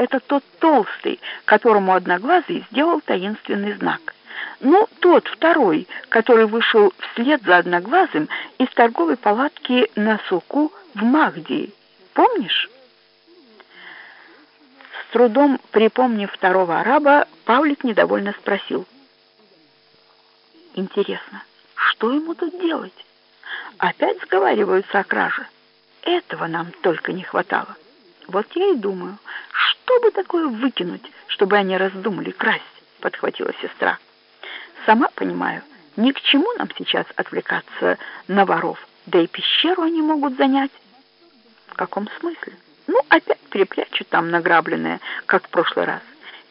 это тот толстый, которому Одноглазый сделал таинственный знак. Ну, тот второй, который вышел вслед за Одноглазым из торговой палатки на суку в Махдии. Помнишь? С трудом припомнив второго араба, Павлик недовольно спросил. Интересно, что ему тут делать? Опять сговариваются о краже. Этого нам только не хватало. Вот я и думаю, что бы такое выкинуть, чтобы они раздумали красть, подхватила сестра. Сама понимаю, ни к чему нам сейчас отвлекаться на воров, да и пещеру они могут занять. В каком смысле? Ну, опять припрячут там награбленное, как в прошлый раз.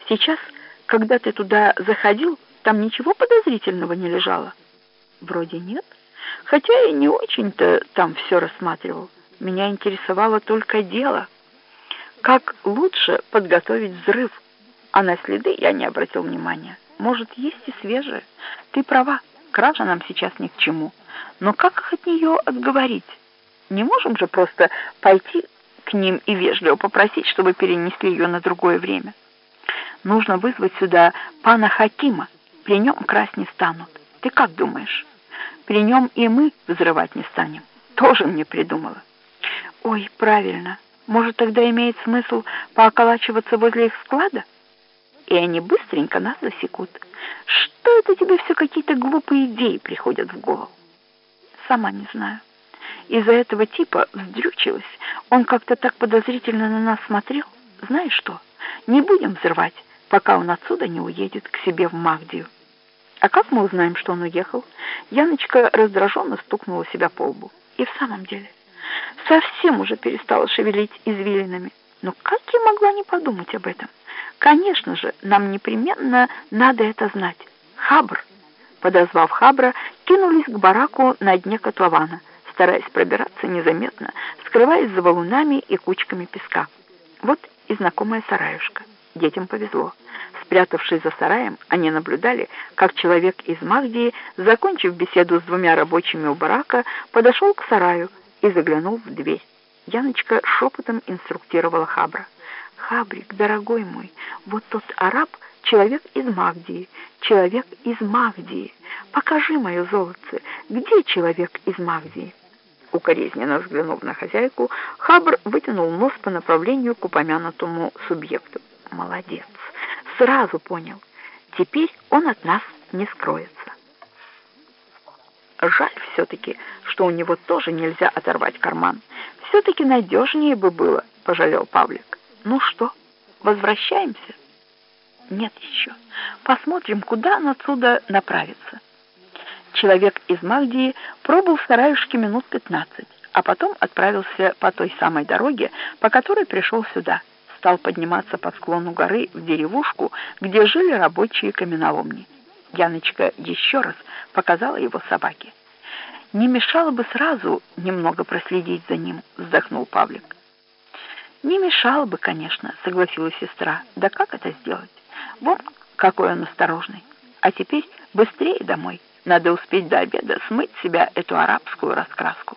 Сейчас, когда ты туда заходил, там ничего подозрительного не лежало. Вроде нет, хотя и не очень-то там все рассматривал. Меня интересовало только дело. Как лучше подготовить взрыв, а на следы я не обратил внимания. Может, есть и свежие. Ты права, кража нам сейчас ни к чему. Но как их от нее отговорить? Не можем же просто пойти к ним и вежливо попросить, чтобы перенесли ее на другое время. Нужно вызвать сюда пана Хакима. При нем красть не станут. Ты как думаешь? При нем и мы взрывать не станем. Тоже мне придумала. Ой, правильно. Может, тогда имеет смысл пооколачиваться возле их склада? И они быстренько нас засекут. Что это тебе все какие-то глупые идеи приходят в голову? Сама не знаю. Из-за этого типа вздрючилась. Он как-то так подозрительно на нас смотрел. Знаешь что, не будем взрывать, пока он отсюда не уедет к себе в Магдию. А как мы узнаем, что он уехал? Яночка раздраженно стукнула себя по лбу. И в самом деле совсем уже перестала шевелить извилинами. Но как я могла не подумать об этом? Конечно же, нам непременно надо это знать. Хабр, подозвав Хабра, кинулись к бараку на дне котлована, стараясь пробираться незаметно, скрываясь за валунами и кучками песка. Вот и знакомая сараюшка. Детям повезло. Спрятавшись за сараем, они наблюдали, как человек из Махдии, закончив беседу с двумя рабочими у барака, подошел к сараю и заглянул в дверь. Яночка шепотом инструктировала Хабра. «Хабрик, дорогой мой, вот тот араб — человек из Магдии, человек из Магдии. Покажи мое золотце, где человек из Магдии?» Укоризненно взглянув на хозяйку, Хабр вытянул нос по направлению к упомянутому субъекту. «Молодец! Сразу понял. Теперь он от нас не скроется». Жаль все-таки, что у него тоже нельзя оторвать карман. Все-таки надежнее бы было, пожалел Павлик. Ну что, возвращаемся? Нет еще. Посмотрим, куда он отсюда направится. Человек из Магдии пробыл в сараюшке минут пятнадцать, а потом отправился по той самой дороге, по которой пришел сюда. Стал подниматься по склону горы в деревушку, где жили рабочие каменоломни. Яночка еще раз показала его собаке. «Не мешало бы сразу немного проследить за ним», — вздохнул Павлик. «Не мешало бы, конечно», — согласилась сестра. «Да как это сделать? Вон какой он осторожный. А теперь быстрее домой. Надо успеть до обеда смыть себя эту арабскую раскраску».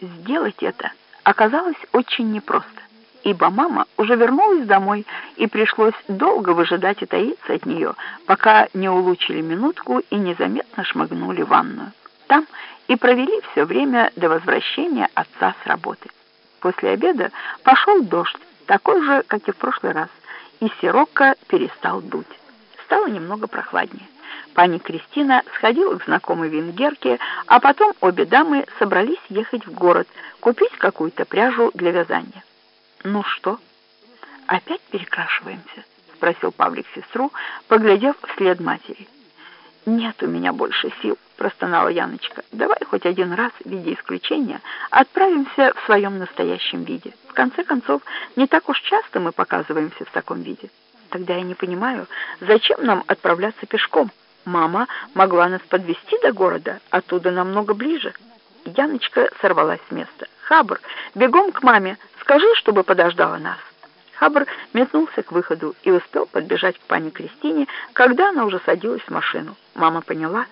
Сделать это оказалось очень непросто ибо мама уже вернулась домой, и пришлось долго выжидать и таиться от нее, пока не улучили минутку и незаметно шмыгнули в ванную. Там и провели все время до возвращения отца с работы. После обеда пошел дождь, такой же, как и в прошлый раз, и сирокко перестал дуть. Стало немного прохладнее. Пани Кристина сходила к знакомой венгерке, а потом обе дамы собрались ехать в город, купить какую-то пряжу для вязания. «Ну что, опять перекрашиваемся?» — спросил Павлик сестру, поглядев вслед матери. «Нет у меня больше сил», — простонала Яночка. «Давай хоть один раз, в виде исключения, отправимся в своем настоящем виде. В конце концов, не так уж часто мы показываемся в таком виде. Тогда я не понимаю, зачем нам отправляться пешком? Мама могла нас подвести до города, оттуда намного ближе». Яночка сорвалась с места. «Хабр, бегом к маме, скажи, чтобы подождала нас». Хабр метнулся к выходу и успел подбежать к пане Кристине, когда она уже садилась в машину. Мама поняла,